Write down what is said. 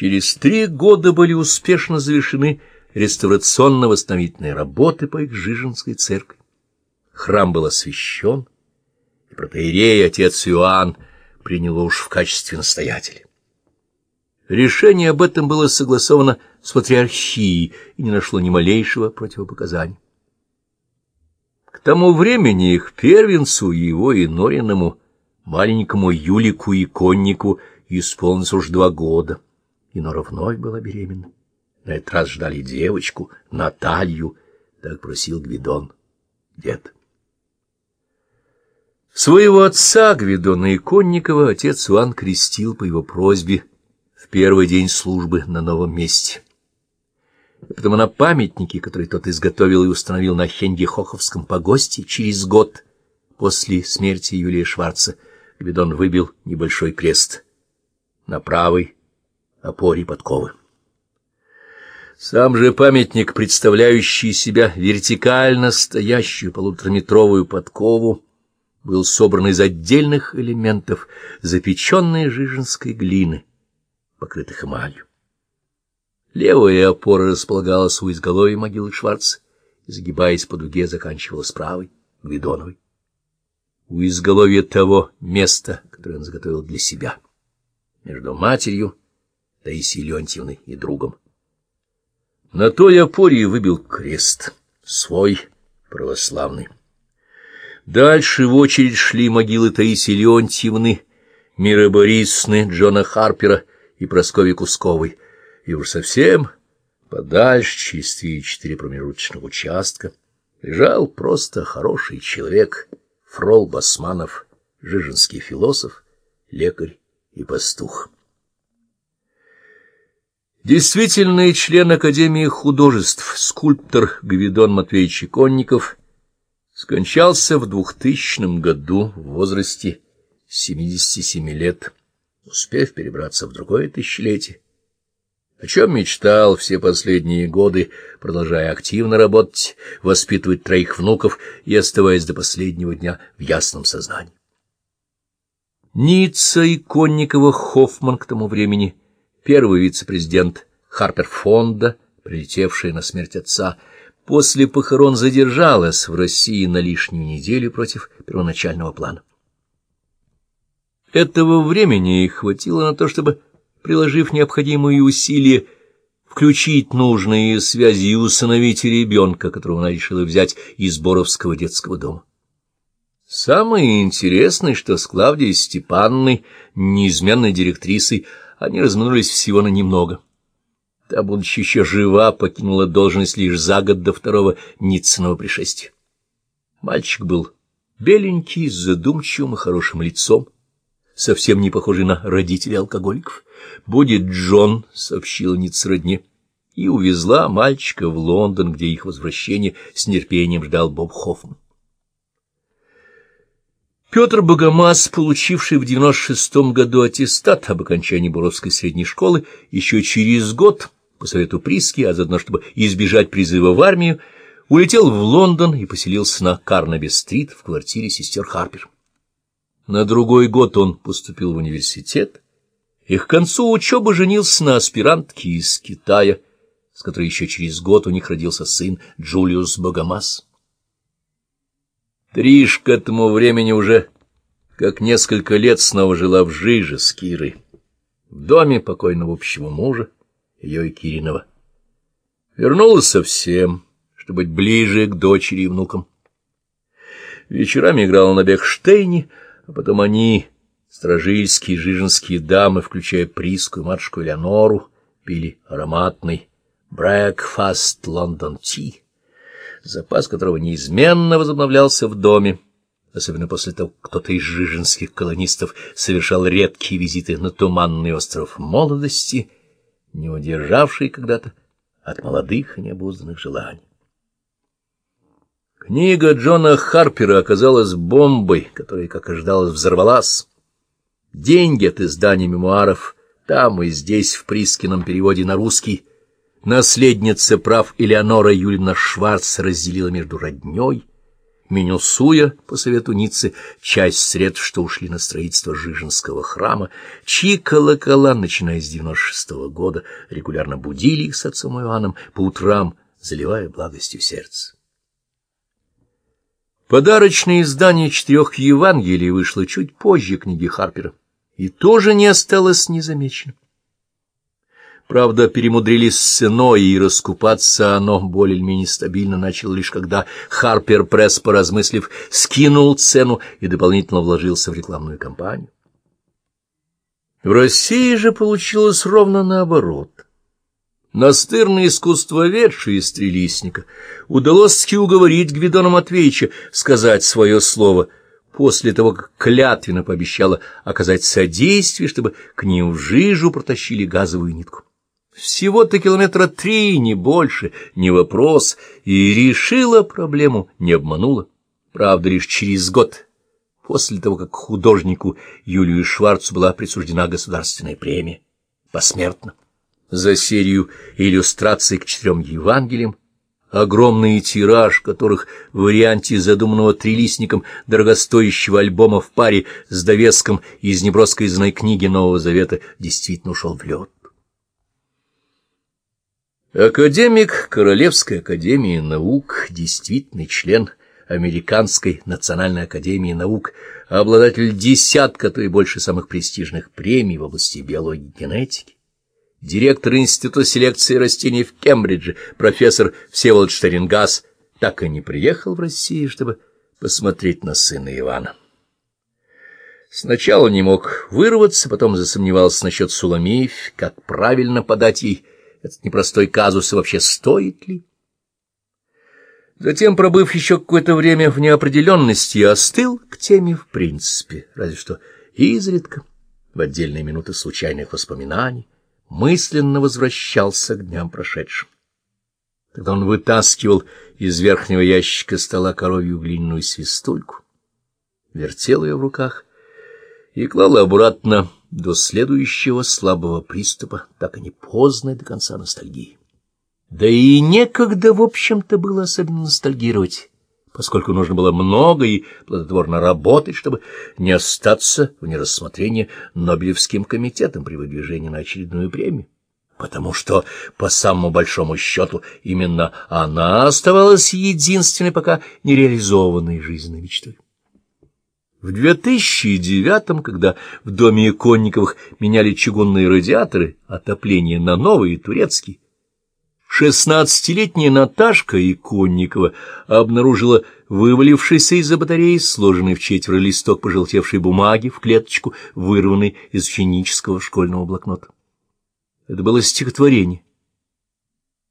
Через три года были успешно завершены реставрационно-восстановительные работы по их Жиженской церкви. Храм был освящен, и протеерей отец Иоанн принял уж в качестве настоятеля. Решение об этом было согласовано с патриархией и не нашло ни малейшего противопоказания. К тому времени их первенцу, его и Нориному, маленькому Юлику и Коннику, исполнилось уж два года, и Нора вновь была беременна. На этот раз ждали девочку, Наталью, так просил Гвидон, дед. Своего отца Гвидона Иконникова отец Иоанн крестил по его просьбе в первый день службы на новом месте. И потому на памятнике, который тот изготовил и установил на Хенге-Хоховском погосте через год после смерти Юлия Шварца, Гвидон выбил небольшой крест на правой опоре подковы. Сам же памятник, представляющий себя вертикально стоящую полутораметровую подкову, был собран из отдельных элементов запеченной жиженской глины, покрытых эмалью. Левая опора располагалась у изголовья могилы Шварца, и, загибаясь по дуге, заканчивалась правой, Гвидоновой. У изголовья того места, которое он заготовил для себя, между матерью, Таисией Леонтьевной и другом. На той опоре выбил крест, свой, православный. Дальше в очередь шли могилы Таисии Леонтьевны, Миры Борисовны, Джона Харпера и Прасковьи Кусковой, и уж совсем подальше, через три-четыре промежуточных участка, лежал просто хороший человек, Фрол Басманов, жиженский философ, лекарь и пастух. Действительный член Академии художеств, скульптор Гвидон Матвеевич Иконников, скончался в 2000 году в возрасте 77 лет, успев перебраться в другое тысячелетие, о чем мечтал все последние годы, продолжая активно работать, воспитывать троих внуков и оставаясь до последнего дня в ясном сознании. Ницца и Конникова Хоффман к тому времени — первый вице-президент Харперфонда, прилетевшая на смерть отца, после похорон задержалась в России на лишнюю неделю против первоначального плана. Этого времени хватило на то, чтобы, приложив необходимые усилия, включить нужные связи и усыновить ребенка, которого она решила взять из Боровского детского дома. Самое интересное, что с Клавдией Степанной, неизменной директрисой, они разминулись всего на немного. Та, будучи еще жива, покинула должность лишь за год до второго Ницценого пришествия. Мальчик был беленький, с задумчивым и хорошим лицом, совсем не похожий на родителей алкоголиков. «Будет Джон», — сообщила Ницце родне, и увезла мальчика в Лондон, где их возвращение с нетерпением ждал Боб Хоффман. Петр Богомаз, получивший в 96 году аттестат об окончании Буровской средней школы, еще через год, по совету Приски, а заодно, чтобы избежать призыва в армию, улетел в Лондон и поселился на Карнаби-стрит в квартире сестер Харпер. На другой год он поступил в университет и к концу учебы женился на аспирантке из Китая, с которой еще через год у них родился сын Джулиус Богомаз. Триш к этому времени уже как несколько лет снова жила в Жиже с Кирой, в доме покойного общего мужа, ее и Киринова. Вернулась совсем, чтобы быть ближе к дочери и внукам. Вечерами играла на Бехштейне, а потом они, стражильские жиженские дамы, включая Приску и матушку Элеонору, пили ароматный «Breakfast London Tea» запас которого неизменно возобновлялся в доме, особенно после того, кто-то из жиженских колонистов совершал редкие визиты на туманный остров молодости, не удержавший когда-то от молодых и необузданных желаний. Книга Джона Харпера оказалась бомбой, которая, как ожидалось, взорвалась. Деньги от издания мемуаров там и здесь в Прискином переводе на русский Наследница прав Элеонора Юрьевна Шварц разделила между родней минусуя, по совету Ниццы, часть средств, что ушли на строительство Жиженского храма, чьи колокола, начиная с 96 -го года, регулярно будили их с отцом Иоанном по утрам, заливая благостью сердце. Подарочное издание четырех Евангелий вышло чуть позже книги Харпера и тоже не осталось незамеченным. Правда, перемудрились с ценой, и раскупаться оно более-менее стабильно начало лишь когда Харпер Пресс, поразмыслив, скинул цену и дополнительно вложился в рекламную кампанию. В России же получилось ровно наоборот. Настырное искусство ведший из Трелисника удалось-таки уговорить Гвидона Матвеевича сказать свое слово после того, как клятвенно пообещала оказать содействие, чтобы к ним в жижу протащили газовую нитку. Всего-то километра три, не больше, не вопрос, и решила проблему, не обманула. Правда, лишь через год, после того, как художнику Юлию Шварцу была присуждена государственная премия, посмертно, за серию иллюстраций к четырем Евангелиям, огромный тираж которых в варианте задуманного трилистником дорогостоящего альбома в паре с довеском из неброской изной книги Нового Завета действительно ушел в лед. Академик Королевской академии наук, действительный член Американской национальной академии наук, обладатель десятка, то и больше самых престижных премий в области биологии и генетики, директор Института селекции растений в Кембридже, профессор Всеволод Штерингас, так и не приехал в Россию, чтобы посмотреть на сына Ивана. Сначала не мог вырваться, потом засомневался насчет Суламеев, как правильно подать ей этот непростой казус и вообще стоит ли? Затем, пробыв еще какое-то время в неопределенности, остыл к теме в принципе, разве что изредка, в отдельные минуты случайных воспоминаний, мысленно возвращался к дням прошедшим. Тогда он вытаскивал из верхнего ящика стола коровью глиняную свистульку, вертел ее в руках и клал обратно до следующего слабого приступа, так и не поздной до конца ностальгии. Да и некогда, в общем-то, было особенно ностальгировать, поскольку нужно было много и плодотворно работать, чтобы не остаться в нерассмотрении Нобелевским комитетом при выдвижении на очередную премию. Потому что, по самому большому счету, именно она оставалась единственной пока нереализованной жизненной мечтой. В 2009 когда в доме Иконниковых меняли чугунные радиаторы, отопление на новые турецкие, шестнадцатилетняя Наташка Иконникова обнаружила вывалившийся из-за батареи, сложенный в четверо листок пожелтевшей бумаги в клеточку, вырванный из ученического школьного блокнота. Это было стихотворение